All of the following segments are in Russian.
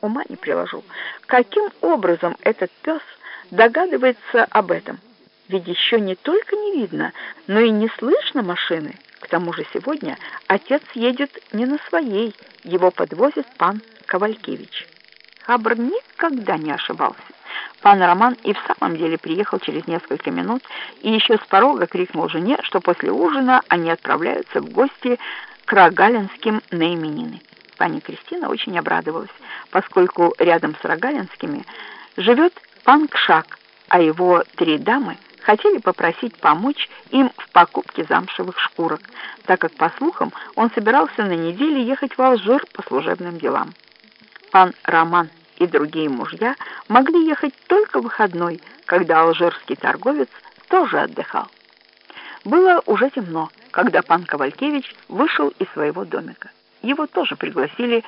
Ума не приложу. Каким образом этот пес догадывается об этом? Ведь еще не только не видно, но и не слышно машины. К тому же сегодня отец едет не на своей, его подвозит пан Ковалькевич. Хабр никогда не ошибался. Пан Роман и в самом деле приехал через несколько минут и еще с порога крикнул жене, что после ужина они отправляются в гости к Рогалинским на именины. Пани Кристина очень обрадовалась, поскольку рядом с Рогалинскими живет пан Кшак, а его три дамы хотели попросить помочь им в покупке замшевых шкурок, так как, по слухам, он собирался на неделе ехать в Алжир по служебным делам. Пан Роман и другие мужья могли ехать только в выходной, когда алжирский торговец тоже отдыхал. Было уже темно, когда пан Ковалькевич вышел из своего домика. Его тоже пригласили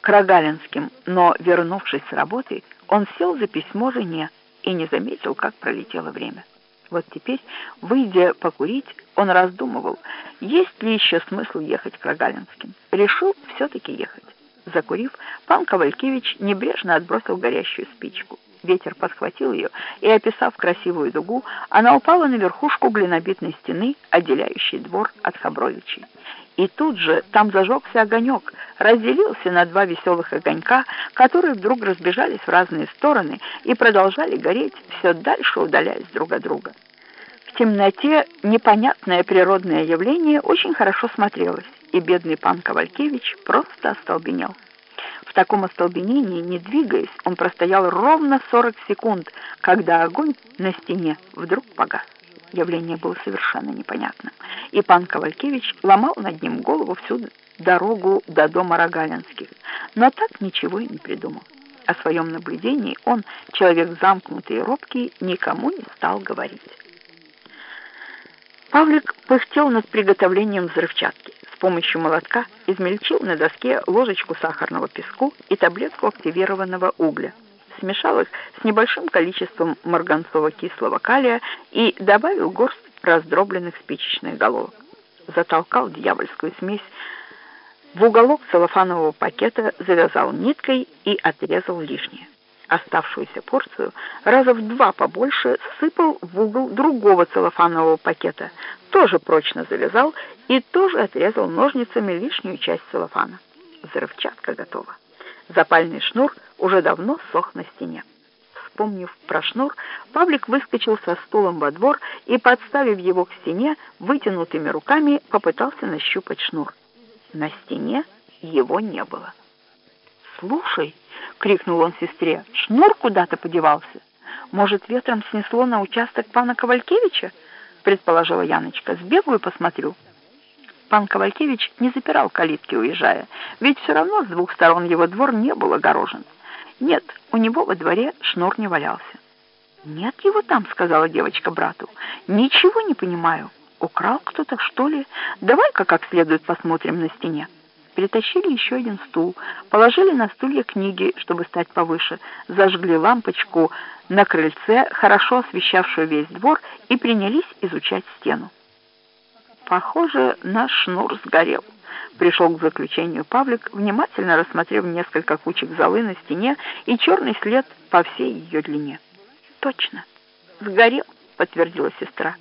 к Рогалинским, но, вернувшись с работы, он сел за письмо жене и не заметил, как пролетело время. Вот теперь, выйдя покурить, он раздумывал, есть ли еще смысл ехать к Рогалинским. Решил все-таки ехать. Закурив, пан Ковалькевич небрежно отбросил горящую спичку. Ветер подхватил ее, и, описав красивую дугу, она упала на верхушку глинобитной стены, отделяющей двор от Хабровичей. И тут же там зажегся огонек, разделился на два веселых огонька, которые вдруг разбежались в разные стороны и продолжали гореть, все дальше удаляясь друг от друга. В темноте непонятное природное явление очень хорошо смотрелось, и бедный пан Ковалькевич просто остолбенел. В таком остолбенении, не двигаясь, он простоял ровно 40 секунд, когда огонь на стене вдруг погас. Явление было совершенно непонятным, и пан Ковалькевич ломал над ним голову всю дорогу до дома Рогалинских, но так ничего и не придумал. О своем наблюдении он, человек замкнутый и робкий, никому не стал говорить. Павлик пыхтел над приготовлением взрывчатки. Помощью молотка измельчил на доске ложечку сахарного песку и таблетку активированного угля. Смешал их с небольшим количеством марганцово-кислого калия и добавил горсть раздробленных спичечных головок. Затолкал дьявольскую смесь в уголок целлофанового пакета, завязал ниткой и отрезал лишнее. Оставшуюся порцию раза в два побольше сыпал в угол другого целлофанового пакета, тоже прочно завязал и тоже отрезал ножницами лишнюю часть целлофана. Взрывчатка готова. Запальный шнур уже давно сох на стене. Вспомнив про шнур, Павлик выскочил со стулом во двор и, подставив его к стене, вытянутыми руками попытался нащупать шнур. На стене его не было. «Слушай!» — крикнул он сестре. «Шнур куда-то подевался. Может, ветром снесло на участок пана Ковалькевича?» — предположила Яночка. «Сбегаю и посмотрю». Пан Ковалькевич не запирал калитки, уезжая, ведь все равно с двух сторон его двор не был огорожен. Нет, у него во дворе шнур не валялся. «Нет его там», — сказала девочка брату. «Ничего не понимаю. Украл кто-то, что ли? Давай-ка как следует посмотрим на стене» перетащили еще один стул, положили на стулья книги, чтобы стать повыше, зажгли лампочку на крыльце, хорошо освещавшую весь двор, и принялись изучать стену. Похоже, наш шнур сгорел. Пришел к заключению Павлик, внимательно рассмотрев несколько кучек золы на стене и черный след по всей ее длине. «Точно, сгорел», — подтвердила сестра.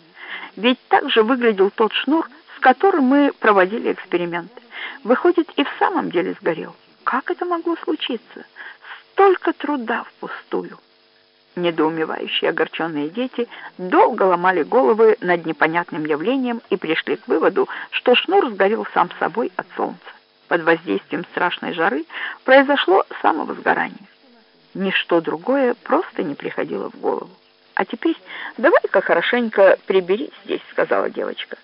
«Ведь так же выглядел тот шнур, с которым мы проводили эксперименты. Выходит, и в самом деле сгорел. Как это могло случиться? Столько труда впустую. Недоумевающие огорченные дети долго ломали головы над непонятным явлением и пришли к выводу, что шнур сгорел сам собой от солнца. Под воздействием страшной жары произошло самовозгорание. Ничто другое просто не приходило в голову. «А теперь давай-ка хорошенько прибери здесь», — сказала девочка.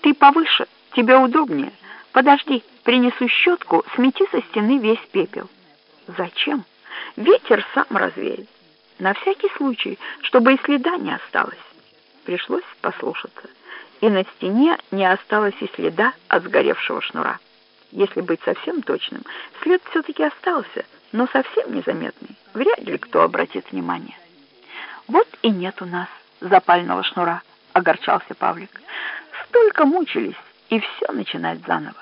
«Ты повыше, тебе удобнее». «Подожди, принесу щетку, смети со стены весь пепел». «Зачем? Ветер сам развеет. На всякий случай, чтобы и следа не осталось». Пришлось послушаться. И на стене не осталось и следа от сгоревшего шнура. Если быть совсем точным, след все-таки остался, но совсем незаметный. Вряд ли кто обратит внимание. «Вот и нет у нас запального шнура», — огорчался Павлик. «Столько мучились, и все начинать заново.